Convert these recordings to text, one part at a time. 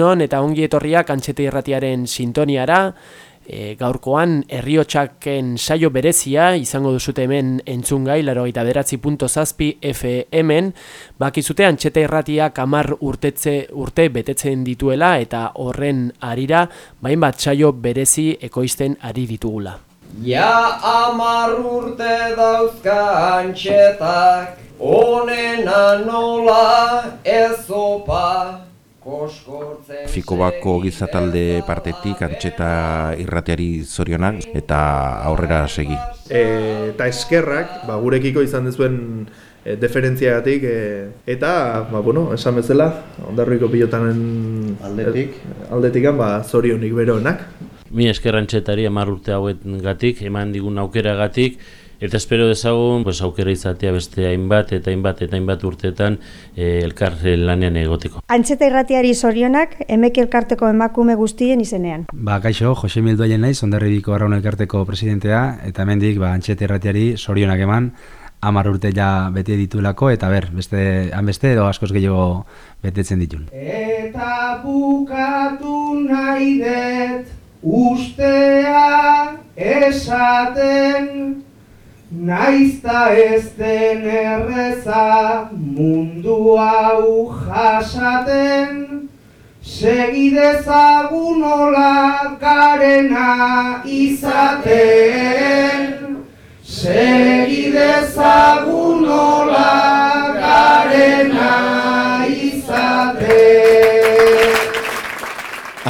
Egunon eta ongi etorriak antxete irratiaren sintoniara, e, gaurkoan herriotxaken saio berezia izango duzute hemen entzungai, laro eta beratzi punto zazpi FM-en, bakizute antxete irratia kamar urtetze, urte betetzen dituela eta horren arira, bain bat saio berezi ekoizten ari ditugula. Ja amar urte dauzka antxetak, onena nola ez opa, Fikobako gizatalde partetik antxeta irrateari zorionak eta aurrera segi. E, eta eskerrak, ba, gurekiko izan dezuen e, deferentziagatik e, eta, ba, bueno, esan bezala, ondarruiko pilotanen aldetik, aldetikan, ba, zorionik beroenak. Mi eskerrantxetari amar urte hauet gatik, eman digun aukera gatik, Eta espero dezagun, pues, aukera izatea beste hainbat eta hainbat eta hainbat urteetan e, elkar lanean egoteko. Antxeta irratiari zorionak, emek elkarteko emakume guztien izenean. Ba, kaixo, Jose Mildoaien naiz, ondarribiko arraun elkarteko presidentea, eta mendik, ba, antxeta irratiari zorionak eman, amar urte ja bete dituelako, eta ber, beste, han beste edo askoz gehiago betetzen ditun. Eta bukatu nahi dut, ustea esaten, Naizta ez den erreza mundu hau jasaten, Segidezagun ola garena izaten, Segidezagun ola garena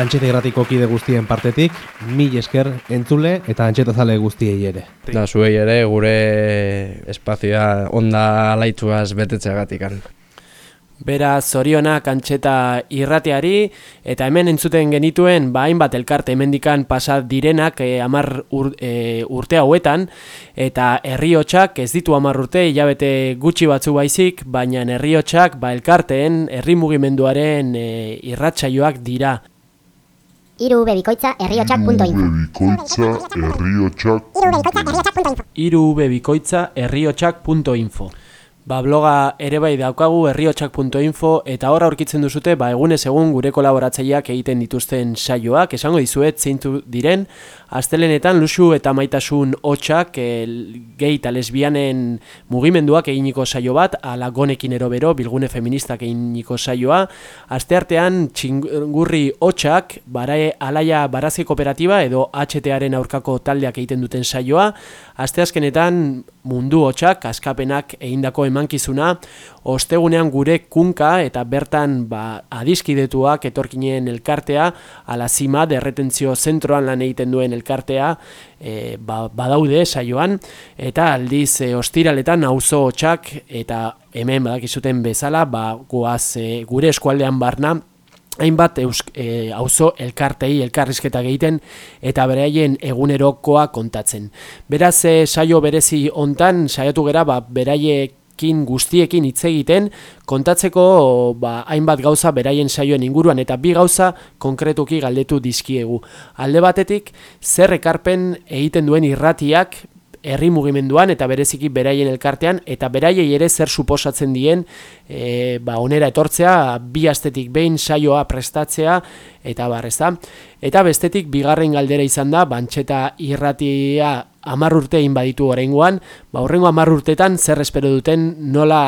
Antxete gratiko kide guztien partetik, mil esker entzule eta antxetazale guztiei ere. Da zuei ere gure espazioa onda alaitzuaz betetzeagatik. Bera zorionak antxeta irrateari eta hemen entzuten genituen ba hainbat elkarte hemendikan pasa direnak e, amar e, urte hauetan eta herriotsak ez ditu amar urte hilabete gutxi batzu baizik baina herriotsak ba elkarteen herri mugimenduaren e, irratsaioak dira irubebikoitza herriotxak.info irubebikoitza herriotxak.info Ba, bloga ere bai daukagu herriotxak.info eta hor aurkitzen duzute ba, egunez egun gure kolaboratzaileak egiten dituzten saioak, esango dizuet zeintu diren, astelenetan luxu eta maitasun hotxak e, gehi eta lesbianen mugimenduak eginiko saio bat, ala gonekin erobero, bilgune feministak eginiko saioa, asteartean txingurri hotxak, barae alaia barazki kooperatiba edo HTaren aurkako taldeak egiten duten saioa, asteazkenetan mundu hotxak, askapenak egindako emankizuna, ostegunean gure kunka eta bertan ba, adiskidetuak etorkineen elkartea, ala zima derretentzio zentroan lan egiten duen elkartea, e, ba, badaude saioan, eta aldiz e, ostiraletan auzo hotxak eta hemen badakizuten bezala, ba, guaz, e, gure eskualdean barna, hainbat e, auzo elkartei elkarrizketa egiten eta beraien egunerokoa kontatzen. Beraz, e, saio berezi hontan saiatu gera ba, beraiekin guztiekin hitz egiten kontatzeko ba, hainbat gauza beraien saioen inguruan eta bi gauza konkretuki galdetu dizkiegu. Alde batetik, zer ekarpen egiten duen irratiak herri mugimenduan eta bereziki beraien elkartean eta beraiei ere zer suposatzen dien e, ba onera etortzea bi astetik behin saioa prestatzea eta bar, ezta? Eta bestetik bigarren galdera izan da bantxeta irratia 10 urte egin baditu oraingoan, ba horrengo 10 urtetan zer espero duten nola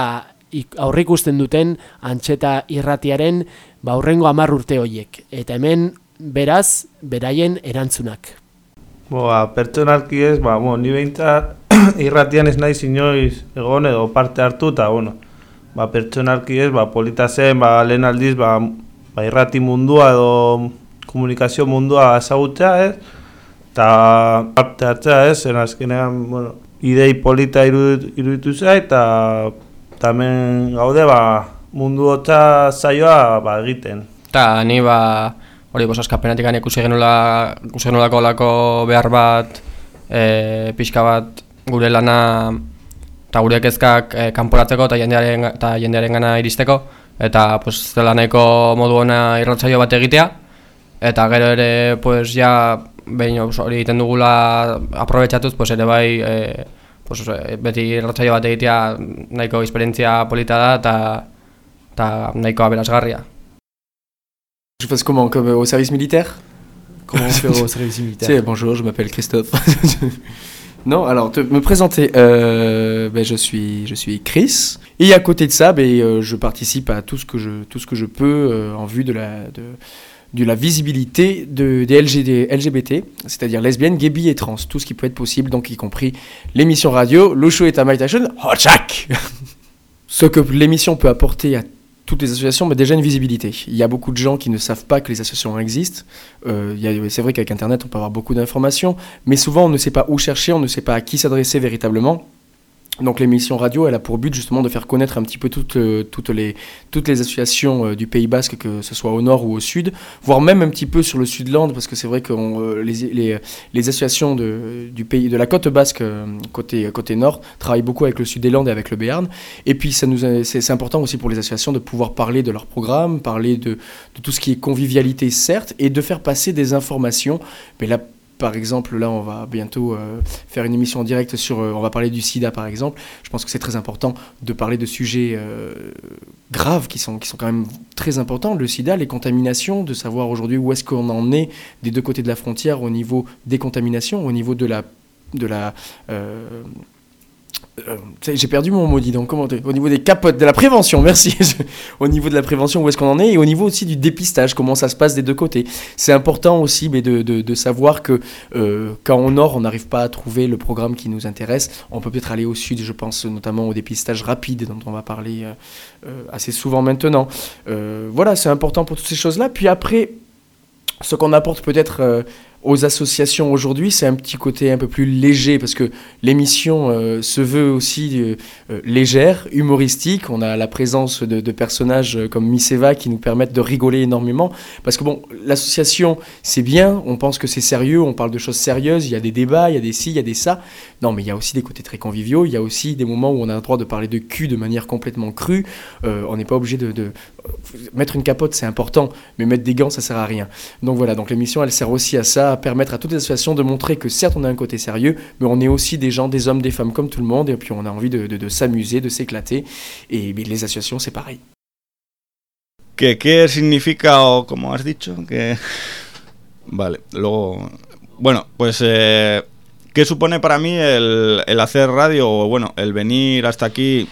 aurrikusten duten antxeta irratiaren ba horrengo 10 urte hoiek eta hemen beraz beraien erantzunak Boa, pertsonalki ez, ba, bueno, ni behintzat irratian ez nahi inoiz egon edo parte hartu, eta, bueno, ba, pertsonalki ez, ba, polita zen, ba, lehen aldiz, ba, ba, irrati mundua edo komunikazio mundua ezagutzea, ez, eta parte hartzea, ez, zen azkenean, bueno, idei polita iruditu zea, eta tamen gaude, ba, mundu hotza zaioa, ba, egiten. Eta, ni, ba, hori bos askapenatik gane ikusi genula ikusi genulako lako behar bat e, pixka bat gure lana eta gure kezkak e, kanporatzeko eta jendearen eta jendearen gana iristeko. Eta pues zela nahiko modu ona irratsaio bat egitea. Eta gero ere pues ja behin hori egiten dugula aprobetxatuz pues ere bai e, pues, e, beti irratsaio bat egitea nahiko esperientzia polita da eta nahiko aberasgarria Je fasse comment Comme au service militaire? Comment faire au service militaire. C'est bonjour, je m'appelle Christophe. non, alors te, me présenter. Euh, ben, je suis je suis Chris. Et à côté de ça, ben, euh, je participe à tout ce que je tout ce que je peux euh, en vue de la de, de la visibilité de, des LGD, LGBT, c'est-à-dire lesbiennes, gays, bi et trans, tout ce qui peut être possible, donc y compris l'émission radio, le show est à Station, Hotchak Ce que l'émission peut apporter à toutes les associations, mais déjà une visibilité. Il y a beaucoup de gens qui ne savent pas que les associations existent. Euh, c'est vrai qu'avec Internet, on peut avoir beaucoup d'informations, mais souvent on ne sait pas où chercher, on ne sait pas à qui s'adresser véritablement. Donc l'émission radio, elle a pour but justement de faire connaître un petit peu toutes, euh, toutes, les, toutes les associations euh, du Pays Basque, que ce soit au nord ou au sud, voire même un petit peu sur le Sud-Land, parce que c'est vrai que euh, les, les, les associations de, du pays, de la côte basque, côté, côté nord, travaillent beaucoup avec le Sud des Landes et avec le Béarn. Et puis ça nous c'est important aussi pour les associations de pouvoir parler de leur programme, parler de, de tout ce qui est convivialité, certes, et de faire passer des informations. Mais là, par exemple, là, on va bientôt euh, faire une émission en direct sur. euh, on va parler du sida, par exemple. Je pense que c'est très important de parler de sujets euh, graves qui sont, qui sont quand même très importants. Le sida, les contaminations, de savoir aujourd'hui où est-ce qu'on en est des deux côtés de la frontière au niveau des contaminations, au niveau de la. De la euh, J'ai perdu mon mot, dis donc. Comment Au niveau des capotes, de la prévention, merci. au niveau de la prévention, où est-ce qu'on en est? Et au niveau aussi du dépistage, comment ça se passe des deux côtés? C'est important aussi mais de, de- savoir que euh, quand au nord, on n'arrive pas à trouver le programme qui nous intéresse, on peut peut-être aller au sud. Je pense notamment au dépistage rapide dont on va parler euh, assez souvent maintenant. Voilà, c'est important pour toutes ces choses-là. Puis après, ce qu'on apporte peut-être aux associations aujourd'hui, c'est un petit côté un peu plus léger parce que l'émission euh, se veut aussi euh, euh, légère, humoristique. On a la présence de, personnages comme Miss Eva qui nous permettent de rigoler énormément. Parce que bon, l'association, c'est bien, on pense que c'est sérieux, on parle de choses sérieuses, il y a des débats, il y a des ci, il y a des ça. Non, mais il y a aussi des côtés très conviviaux, il y a aussi des moments où on a le droit de parler de cul de manière complètement crue. On n'est pas obligé de, de- Mettre une capote, c'est important, mais mettre des gants, ça sert à rien. Donc voilà, donc l'émission, elle sert aussi à ça, à permettre à toutes les associations de montrer que certes, on a un côté sérieux, mais on est aussi des gens, des hommes, des femmes comme tout le monde, et puis on a envie de, de- de s'amuser, de s'éclater. Et les associations, c'est pareil. ¿Qué, ¿Qué significa o como has dicho? Que... Vale, luego... Bueno, pues... eh, ¿Qué supone para mí el, el hacer radio? O, bueno, el venir hasta aquí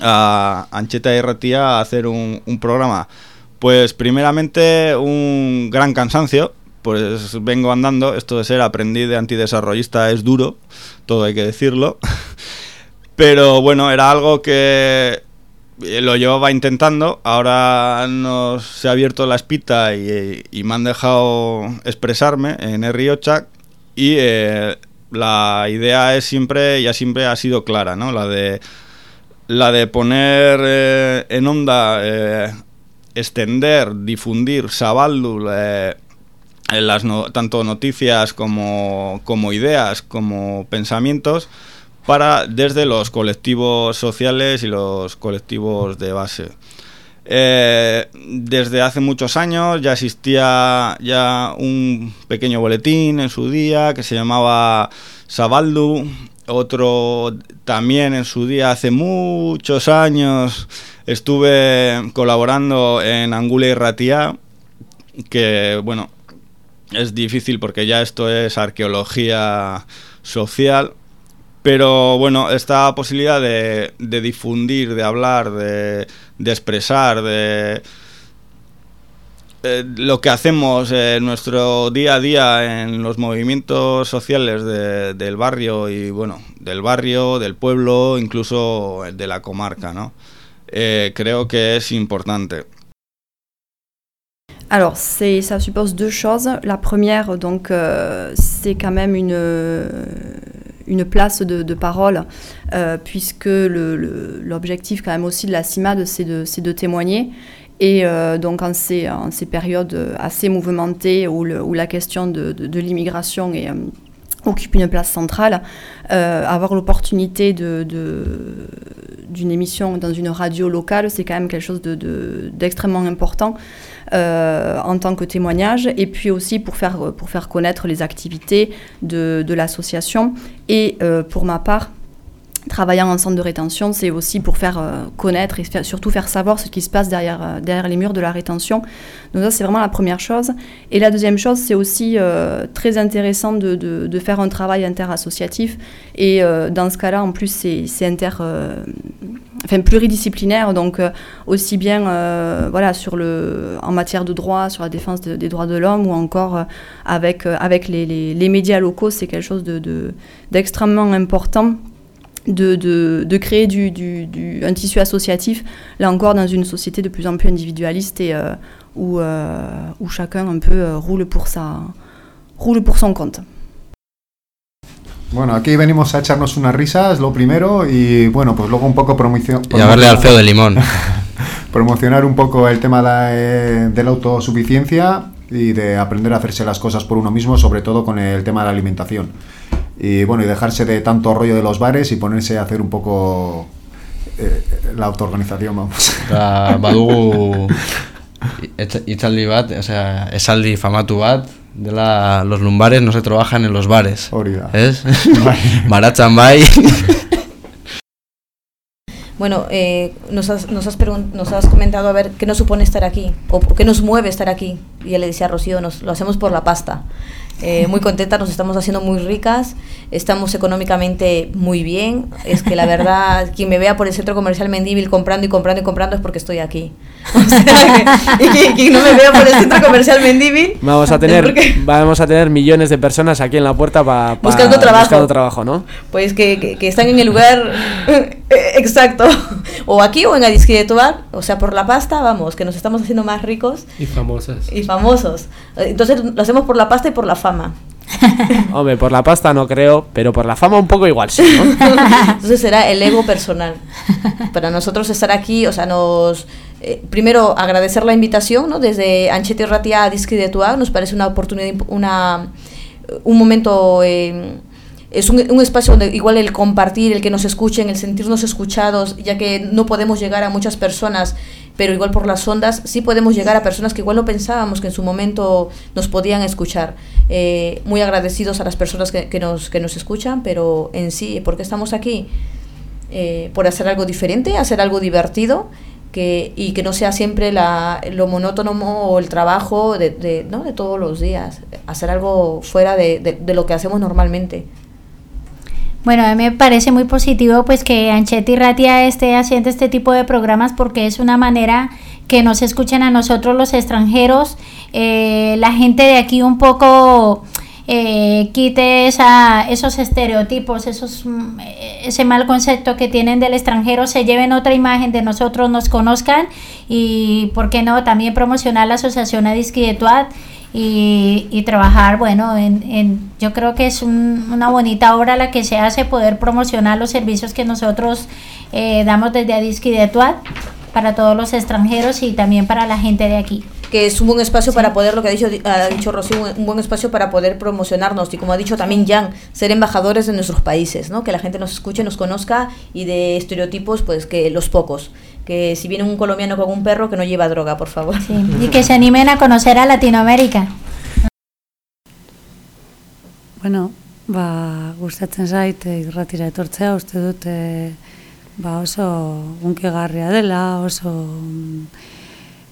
a Ancheta y Ratía a hacer un, un programa? Pues primeramente un gran cansancio, pues vengo andando, esto de ser aprendiz de antidesarrollista es duro, todo hay que decirlo, pero bueno, era algo que eh, lo llevaba intentando, ahora nos se ha abierto la espita y, y me han dejado expresarme en Riochak y eh, la idea es siempre, ya siempre ha sido clara, ¿no? La de, la de poner eh, en onda, extender, difundir Sabaldul, en las tanto noticias como, como ideas, como pensamientos, para desde los colectivos sociales y los colectivos de base. Eh, desde hace muchos años ya existía ya un pequeño boletín en su día que se llamaba Sabaldu, otro también en su día hace muchos años estuve colaborando en Angula y Ratia, que bueno, es difícil porque ya esto es arqueología social, pero bueno, esta posibilidad de, difundir, de hablar, de, expresar, de eh, lo que hacemos en nuestro día a día en los movimientos sociales de- del barrio y bueno, del barrio, del pueblo, incluso de la comarca, ¿no? Eh, creo que es importante. Alors, ça suppose deux choses. La première, donc, euh, c'est quand même une, une place de, parole, euh, puisque l'objectif quand même aussi de la CIMAD, c'est de, de témoigner. Et euh, donc, en ces, périodes assez mouvementées où, la question de, l'immigration occupe une place centrale, avoir l'opportunité de- d'une émission dans une radio locale, c'est quand même quelque chose de- de- d'extrêmement important euh, en tant que témoignage, et puis aussi pour faire, pour faire connaître les activités de, de l'association. Et euh, pour ma part, travaillant en centre de rétention, c'est aussi pour faire euh, connaître et surtout faire savoir ce qui se passe derrière, euh, derrière les murs de la rétention. Donc ça, c'est vraiment la première chose. Et la deuxième chose, c'est aussi euh, très intéressant de, faire un travail interassociatif. Et dans ce cas-là, en plus, c'est inter... enfin, pluridisciplinaire, donc aussi bien voilà, sur le, en matière de droit, sur la défense de- des droits de l'homme, ou encore avec, les, médias locaux, c'est quelque chose de- de- d'extrêmement important de, de, de créer du, du, du- un tissu associatif, là encore dans une société de plus en plus individualiste et euh, où, euh, où chacun un peu euh, roule, pour sa, roule pour son compte. Bueno, aquí venimos a echarnos unas risas, lo primero, y bueno, pues luego un poco promoción. Y a verle al feo de limón. promocionar un poco el tema de, de la autosuficiencia y de aprender a hacerse las cosas por uno mismo, sobre todo con el tema de la alimentación. Y bueno, y dejarse de tanto rollo de los bares y ponerse a hacer un poco eh, la autoorganización, vamos. Ba, badugu bat, o sea, esaldi famatu bat, dela los lumbares no se trabajan en los bares. Hori da. Ez? Bai. Baratzan bai. Bueno, eh, nos, has, nos, has nos has comentado a ver qué nos supone estar aquí o qué nos mueve estar aquí. Y ya le decía a Rocío, nos, lo hacemos por la pasta. Eh, muy contentas, nos estamos haciendo muy ricas, estamos económicamente muy bien. Es que la verdad, quien me vea por el centro comercial Mendíbil comprando y comprando y comprando es porque estoy aquí. O sea, que- y quien, quien no me vea por el centro comercial Mendíbil Vamos a tener vamos a tener millones de personas aquí en la puerta para Buscando trabajo. buscando trabajo, ¿no? Pues que, que- que están en el lugar eh, exacto. O aquí o en Adisque de Tobar. O sea, por la pasta, vamos, que nos estamos haciendo más ricos Y famosas. y famosos. Eh, Entonces lo hacemos por la pasta y por la fama. Hombre, por la pasta no creo, pero por la fama un poco igual sí, ¿no? Entonces será el ego personal. Para nosotros estar aquí, o sea, nos... eh, primero agradecer la invitación, ¿no? Desde Anchete Ratia a Disque de Tuag, nos parece una oportunidad, una, un momento... eh, es un, un espacio donde igual el compartir, el que nos escuchen, el sentirnos escuchados, ya que no podemos llegar a muchas personas, pero igual por las ondas sí podemos llegar a personas que igual no pensábamos que en su momento nos podían escuchar. Eh, muy agradecidos a las personas que, que nos, que nos escuchan, pero en sí, ¿por qué estamos aquí? Eh, por hacer algo diferente, hacer algo divertido que, y que no sea siempre la, lo monótono o el trabajo de, de, ¿no? de todos los días, hacer algo fuera de- de lo que hacemos normalmente. Bueno, a mí me parece muy positivo pues que Anchetti Ratia esté haciendo este tipo de programas porque es una manera que nos escuchen a nosotros los extranjeros, eh, la gente de aquí un poco eh, quite esa, esos estereotipos, esos, mm, ese mal concepto que tienen del extranjero, se lleven otra imagen de nosotros, nos conozcan y, ¿por qué no?, también promocionar la asociación Adisqui de Tuat y, y trabajar, bueno, en, en- yo creo que es un- una bonita obra la que se hace, poder promocionar los servicios que nosotros eh, damos desde Adisqui de Tuat para todos los extranjeros y también para la gente de aquí. que es un buen espacio para poder, lo que ha dicho, ha dicho Rocío, un buen espacio para poder promocionarnos y como ha dicho también Jan, ser embajadores de nuestros países, ¿no? que la gente nos escuche, nos conozca y de estereotipos, pues que los pocos. Que si viene un colombiano con un perro, que no lleva droga, por favor. Y que se animen a conocer a Latinoamérica. Bueno, ba, gustatzen zait eh, irratira etortzea, uste dut eh, ba oso unkigarria dela, oso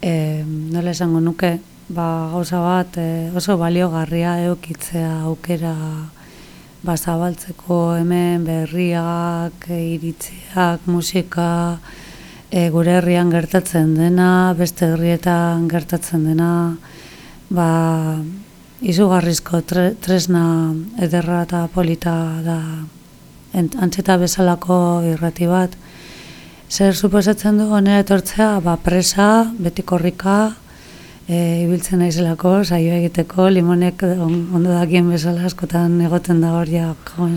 eh, nola esango nuke, ba gauza bat eh, oso baliogarria eukitzea aukera ba zabaltzeko hemen berriak, iritziak, musika, e, gure herrian gertatzen dena, beste herrietan gertatzen dena, ba, izugarrizko tre, tresna ederra eta polita da ent, antzeta bezalako irrati bat. Zer suposatzen du honera etortzea, ba, presa, beti korrika, e, ibiltzen naizelako, saio egiteko, limonek on, ondo dakien bezala askotan egoten da hor ja, joan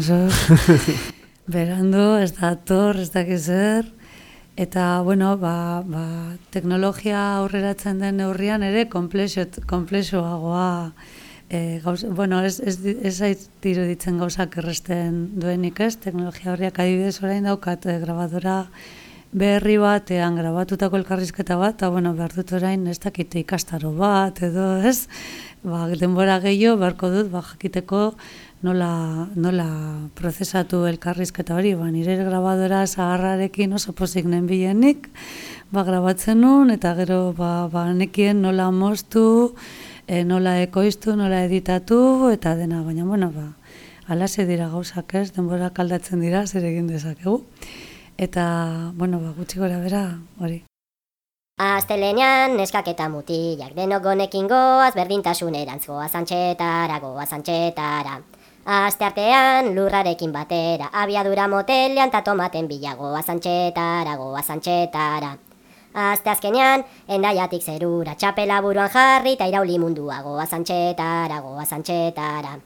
berandu, ez da ator, ez dakiz zer, Eta, bueno, ba, ba, teknologia aurreratzen den neurrian ere komplexo, komplexoagoa e, gauz, bueno, ez, ez, ez zait diruditzen gauzak erresten duenik ez, teknologia horriak adibidez orain daukat e, grabadora berri batean grabatutako elkarrizketa bat, eta bueno, behar dut orain ez dakite ikastaro bat, edo ez, ba, denbora gehiago beharko dut, ba, jakiteko nola, nola prozesatu elkarrizketa hori, ba, nire grabadora zaharrarekin oso pozik nenbienik, ba, grabatzen nun, eta gero ba, ba, nekien nola moztu, e, nola ekoiztu, nola editatu, eta dena, baina, bueno, ba, alase dira gauzak ez, denbora kaldatzen dira, zer egin dezakegu. Eta, bueno, ba, gutxi gora bera, hori. Astelenean neskak eta mutilak denok gonekin goaz berdintasunerantz goaz antxetara, goaz antxetara. Aste artean lurrarekin batera, abiadura motelean ta tomaten bila goaz antxetara, goaz antxetara. Aste azkenean, endaiatik zerura, txapela buruan jarri eta irauli mundua goaz antxetara, goaz antxetara.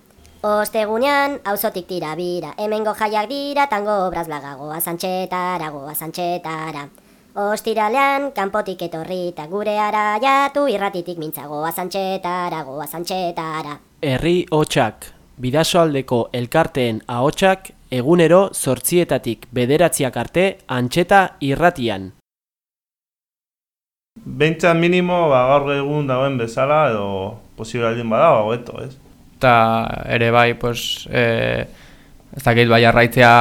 Ostegunean, auzotik tira bira, hemengo jaiak dira, tango obraz blaga goaz antxetara, goaz antxetara. Ostiralean, kanpotik etorrita gure araiatu irratitik mintzagoa zantxetara, goa zantxetara. Herri hotxak, bidasoaldeko elkarteen ahotsak egunero zortzietatik bederatziak arte antxeta irratian. Bentsan minimo, ba, gaur egun dagoen bezala, edo posible aldin bada, ba, hobeto, ez? Eta ere bai, pues, e, ez dakit bai arraitzea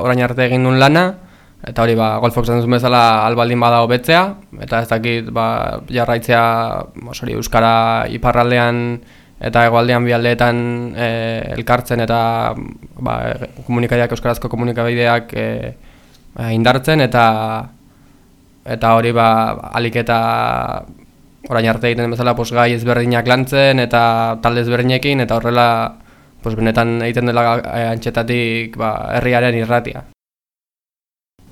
orain arte egin duen lana, eta hori ba, golfok zen duzun bezala albaldin bada hobetzea, eta ez dakit ba, jarraitzea hori Euskara iparraldean eta egoaldean bialdeetan e, elkartzen eta ba, komunikaideak, Euskarazko komunikabideak e, indartzen eta eta hori ba, alik eta orain arte egiten bezala pos, gai ezberdinak lantzen eta talde ezberdinekin eta horrela pos, benetan egiten dela e, antxetatik ba, herriaren irratia.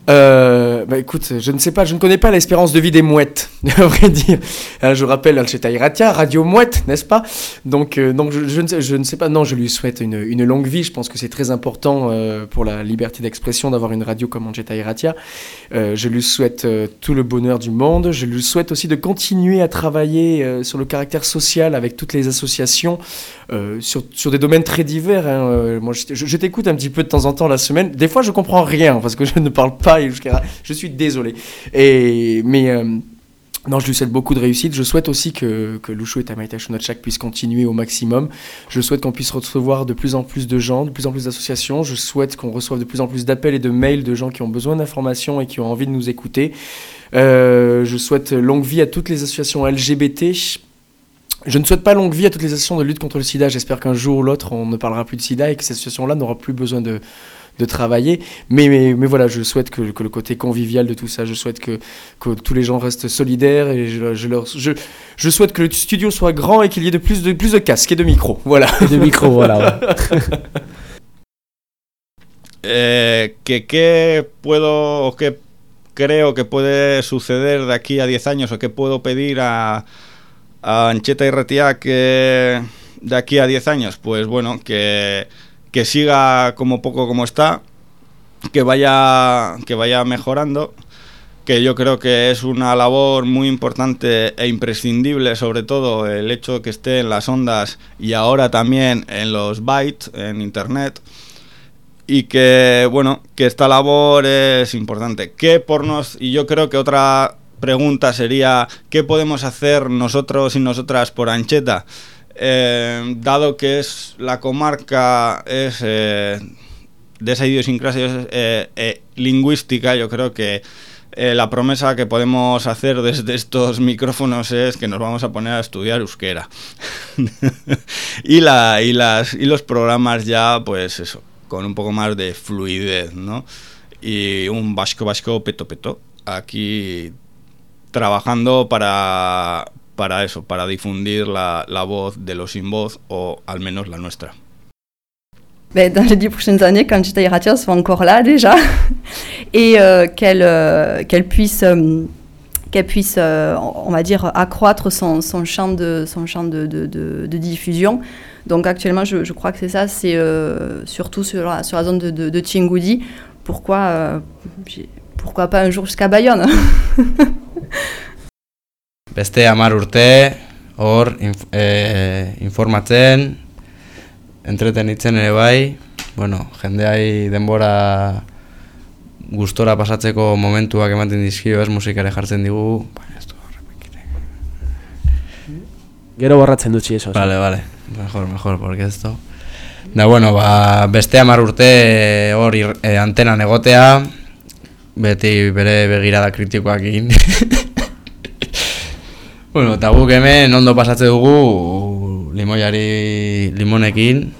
Euh, bah écoute, je ne sais pas, je ne connais pas l'espérance de vie des mouettes, à vrai dire. Euh, je rappelle Alcheta Iratia, Radio Mouette, n'est-ce pas? Donc, euh, donc je, ne sais, je, ne sais, pas, non, je lui souhaite une, longue vie. Je pense que c'est très important pour la liberté d'expression d'avoir une radio comme Alcheta Iratia. Je lui souhaite tout le bonheur du monde. Je lui souhaite aussi de continuer à travailler sur le caractère social avec toutes les associations, sur, des domaines très divers. Hein. moi, je, je t'écoute un petit peu de temps en temps la semaine. Des fois, je comprends rien parce que je ne parle pas je suis désolé. Mais euh, non, je lui souhaite beaucoup de réussite. Je souhaite aussi que, que et Tamaïta Shunotchak puissent continuer au maximum. Je souhaite qu'on puisse recevoir de plus en plus de gens, de plus en plus d'associations. Je souhaite qu'on reçoive de plus en plus d'appels et de mails de gens qui ont besoin d'informations et qui ont envie de nous écouter. Euh, je souhaite longue vie à toutes les associations LGBT. Je ne souhaite pas longue vie à toutes les associations de lutte contre le sida. J'espère qu'un jour ou l'autre, on ne parlera plus de sida et que ces associations-là n'auront plus besoin de, de travailler. Mais, mais, mais, voilà, je souhaite que, que, le côté convivial de tout ça, je souhaite que, que tous les gens restent solidaires et je, je, leur, je, je souhaite que le studio soit grand et qu'il y ait de plus de, plus de casques et de micros. Voilà. Et de micros, voilà. eh, que, ¿Qué puedo o qué creo que puede suceder de aquí a 10 años o qué puedo pedir a, a Ancheta y Retia que de aquí a 10 años? Pues bueno, que que siga como poco como está, que vaya, que vaya mejorando, que yo creo que es una labor muy importante e imprescindible, sobre todo el hecho que esté en las ondas y ahora también en los bytes, en internet, y que, bueno, que esta labor es importante. ¿Qué por nos, y yo creo que otra pregunta sería, ¿qué podemos hacer nosotros y nosotras por Ancheta? Eh, dado que es la comarca es eh, de esa idiosincrasia eh, lingüística, yo creo que la promesa que podemos hacer desde estos micrófonos es que nos vamos a poner a estudiar euskera. y, y, las, y los programas ya, pues eso, con un poco más de fluidez, ¿no? Y un vasco vasco peto peto. Aquí trabajando para, para eso, la, la de los sin voz, o al la nuestra. Ben, dans les dix prochaines années, quand j'étais Iratia soit encore là déjà, et euh, qu'elle euh, puisse, euh, qu'elle puisse euh, on va dire, accroître son, son champ, de, son champ de, de, diffusion. Donc actuellement, je, crois que c'est ça, c'est euh, surtout sur la, sur la zone de, de, Tchingoudi. Pourquoi, euh, pourquoi pas un jour jusqu'à Bayonne beste hamar urte hor inf, e, informatzen entretenitzen ere bai bueno, jendeai denbora gustora pasatzeko momentuak ematen dizkio ez musikare jartzen digu Gero borratzen dutxi eso. Vale, vale. Mejor, mejor, porque esto... Da, bueno, ba, beste hamar urte hor eh, antenan egotea, beti bere begirada kritikoak egin. bueno, eta guk hemen ondo pasatze dugu limoiari limonekin,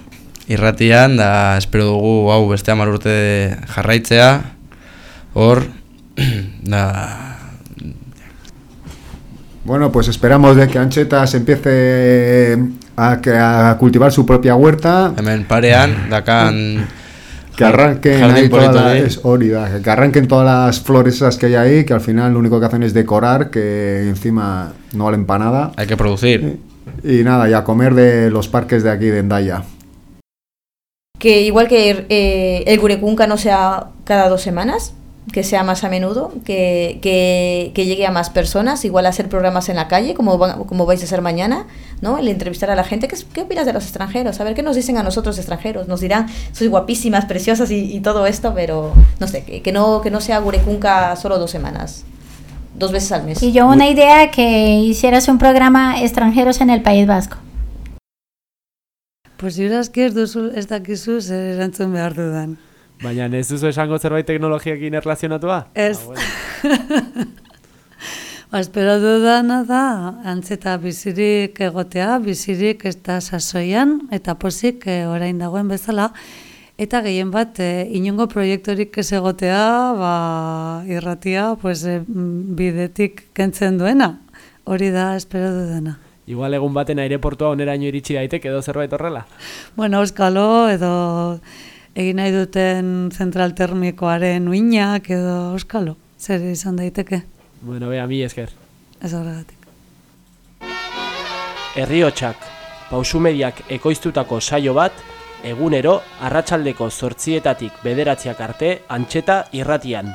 irratian, da espero dugu hau beste hamar urte jarraitzea, hor, da, Bueno, pues esperamos de que Ancheta se empiece a, que- a cultivar su propia huerta. Hemen parean, dakan Que arranquen ahí todas las, hori da, que arranquen todas las flores esas que hay ahí, que al final lo único que hacen es decorar, que encima no valen para nada. Hay que producir. Y nada, y a comer de los parques de aquí de Endaya. Que igual que eh, el Gurecunca no sea cada dos semanas, que sea más a menudo, que, que, que llegue a más personas, igual hacer programas en la calle, como, va- como vais a hacer mañana, ¿no? El entrevistar a la gente, ¿qué, es- ¿qué opinas de los extranjeros? A ver qué nos dicen a nosotros extranjeros. Nos dirán, sois guapísimas, preciosas y, y todo esto, pero no sé, que, que no, que no sea Gurecunca solo dos semanas, dos veces al mes. Y yo una idea que hicieras un programa extranjeros en el País Vasco. Pues ziurazki ez duzu ez dakizu zer erantzun behar dudan. Baina ez duzu esango zerbait teknologiakin erlazionatua? Ez. Ba, espero dudana da, antzeta bizirik egotea, bizirik ez da sasoian, eta pozik eh, orain dagoen bezala, eta gehien bat, eh, inongo proiektorik ez egotea, ba, irratia, pues, mm, bidetik kentzen duena. Hori da, espero dudana. Igual egun baten aireportua oneraino iritsi daiteke edo zerbait horrela. Bueno, euskalo, edo egin nahi duten zentral termikoaren uinak, edo euskalo, zer izan daiteke, Bueno, bea, mi esker. ez horregatik. Herriotsak, pausumediak ekoiztutako saio bat, egunero, arratsaldeko zortzietatik bederatziak arte, antxeta irratian.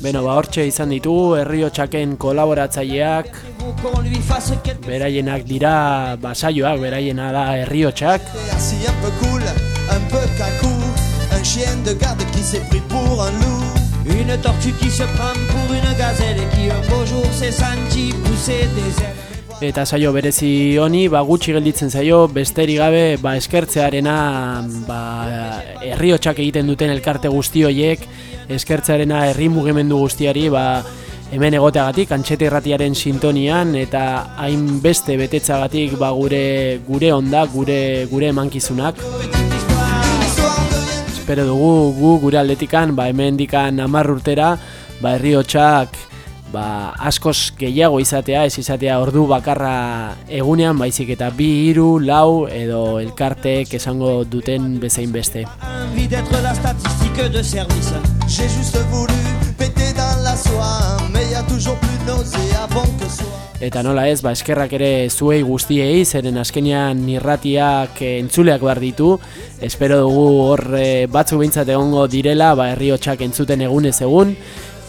Beno, ba, hortxe izan ditugu herriotsaken kolaboratzaileak, beraienak dira basaioak, beraiena da herriotsak, assis un peu cool, un peu cacou. Un chien de garde qui s'est pris pour un loup. Une tortue qui se prend pour une gazelle et qui un beau jour s'est senti pousser des ailes. Eta saio berezi honi, ba, gutxi gelditzen zaio, besterik gabe, ba, eskertzearena, ba, herriotsak egiten duten elkarte guzti horiek, eskertzearena herri mugimendu guztiari, ba, hemen egoteagatik, antxete irratiaren sintonian, eta hainbeste betetzagatik, ba, gure, gure onda, gure, gure emankizunak. Espero dugu, gu, gure aldetikan, ba, hemen dikan urtera, ba, herriotsak, ba, askoz gehiago izatea, ez izatea ordu bakarra egunean, baizik eta bi, hiru, lau edo elkarteek esango duten bezain beste. Envie d'être la statistique de service. J'ai juste voulu péter dans la soie, mais y a toujours plus de nauséabond que soi. Eta nola ez, ba, eskerrak ere zuei guztiei, zeren azkenean irratiak eh, entzuleak behar ditu. Espero dugu hor eh, batzuk behintzat egongo direla, ba, herriotsak entzuten egunez egun.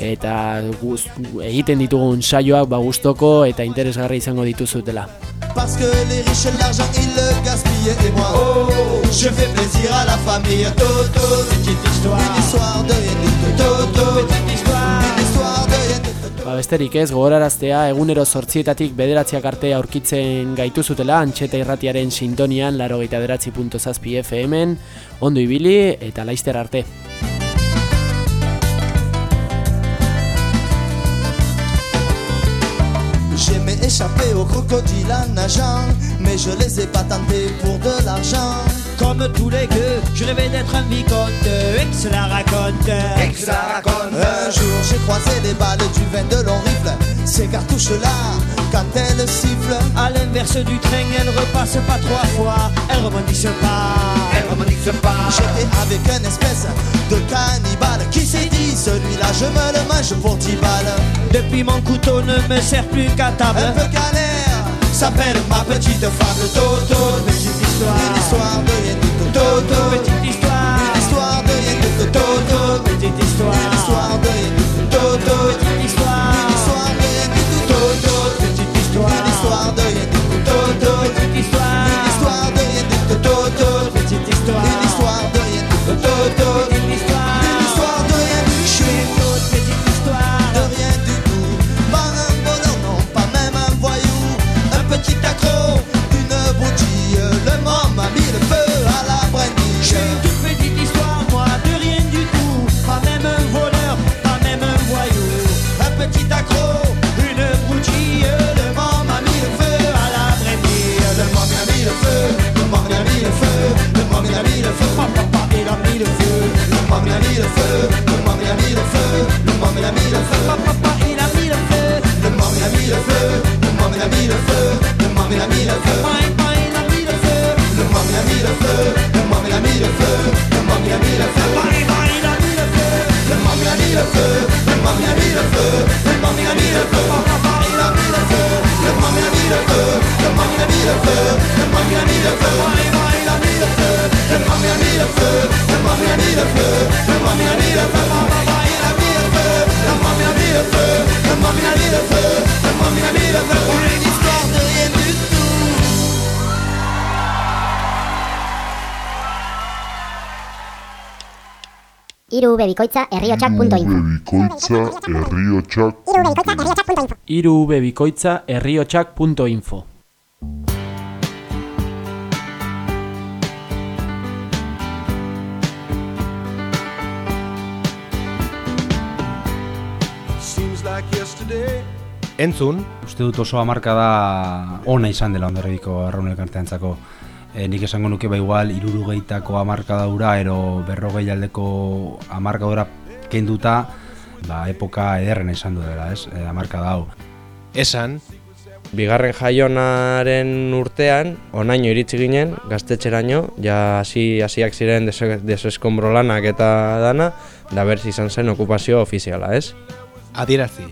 Eta guz, egiten ditugun saioak ba, gustoko eta interesgarri izango dituzutela. Parce que les riches, l'argent, ils le gaspillent. Et moi, oh, je fais plaisir à la famille. Toto, petite histoire. Une histoire de rien du tout. Toto, petite histoire. Une histoire de rien du tout. Ba, besterik ez, gogoraraztea, egunero sortzietatik bederatziak arte aurkitzen gaituzutela, antxeta irratiaren sintonian, laro beratzi.zazpi FM-en, ondo ibili eta laizter arte. Crocodiles en nageant, mais je les ai pas tentés pour de l'argent. Comme tous les gueux, je rêvais d'être un vicomte. Ex la raconte. Ex la raconte. Un jour j'ai croisé les balles du vin de long rifle, ces cartouches-là quand elle siffle. À l'inverse du train, elle repasse pas trois fois, elle rebondisse pas. Elle rebondisse pas. J'étais avec un espèce de cannibale qui s'est dit celui-là je me le mange pour 10 balles. Depuis mon couteau ne me sert plus qu'à table. Un peu galère, s'appelle ma petite fable Toto. Petite histoire, Une histoire de tout Toto. petite histoire, Une histoire de tout Toto. petite histoire, Une histoire de Iru bebikoitza herriotxak.info Bikoitza herriotxak Iru bikoitza herriotxak.info. Entzun, Uste dut oso hamarka da ona izan dela ondarribiko arraun elkarteantzako. E, nik esango nuke ba igual irurugeitako hamarka daura, ero berrogei aldeko hamarka daura kenduta, ba, epoka ederrena izan du dela, ez? E, hamarka hau. esan, Bigarren jaionaren urtean, onaino iritsi ginen, gaztetxeraino, ja hasi hasiak ziren deso- deseskombro lanak eta dana, da berzi izan zen okupazio ofiziala, ez? adierazi.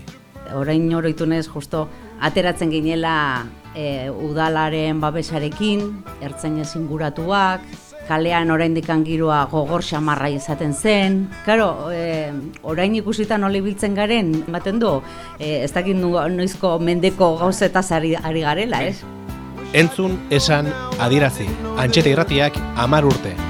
orain oroitunez justo ateratzen ginela e, udalaren babesarekin, ertzainez inguratuak, kalean oraindik giroa gogor xamarra izaten zen. Claro, e, orain ikusita nola ibiltzen garen, ematen du, e, ez dakit noizko mendeko gauzetaz ari, ari garela, ez? Entzun, esan, adierazi. Antxeta irratiak amar urte.